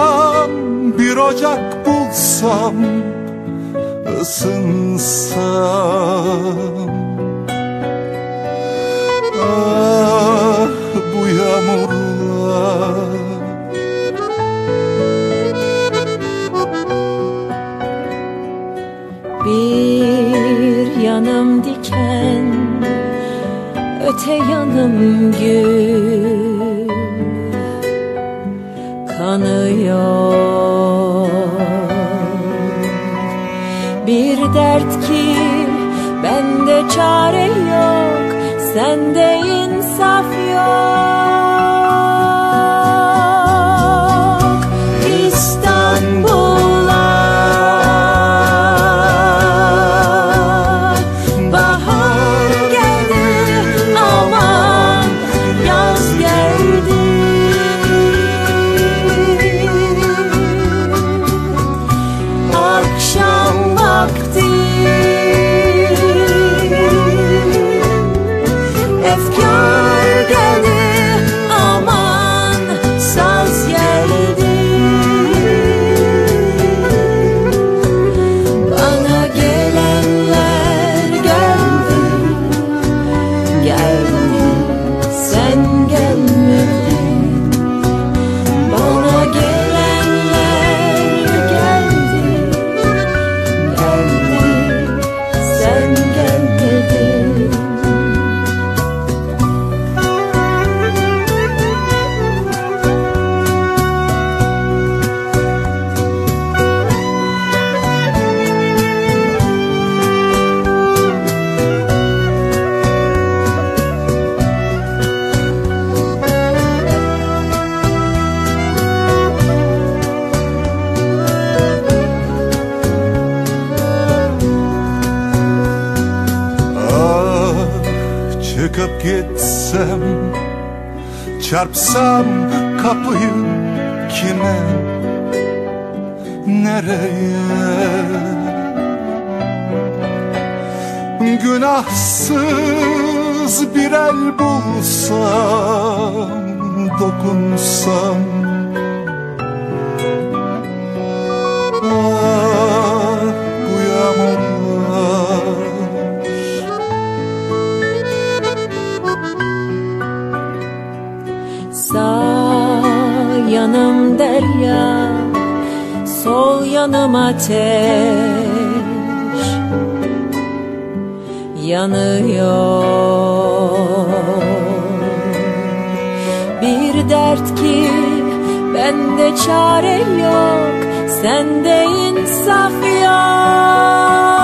Sığınsam bir ocak bulsam ısınsam. Ah bu yağmurlar. Bir yanım diken Öte yanım gül Kanıyor Bir dert ki bende çare yok Sende alma. Gitsem Çarpsam kapıyı kime Nereye? Günahsız bir el bulsam Dokunsam yanım derya Sol yanım ateş. Yanıyor. Bir dert ki bende çare yok Sende insaf yok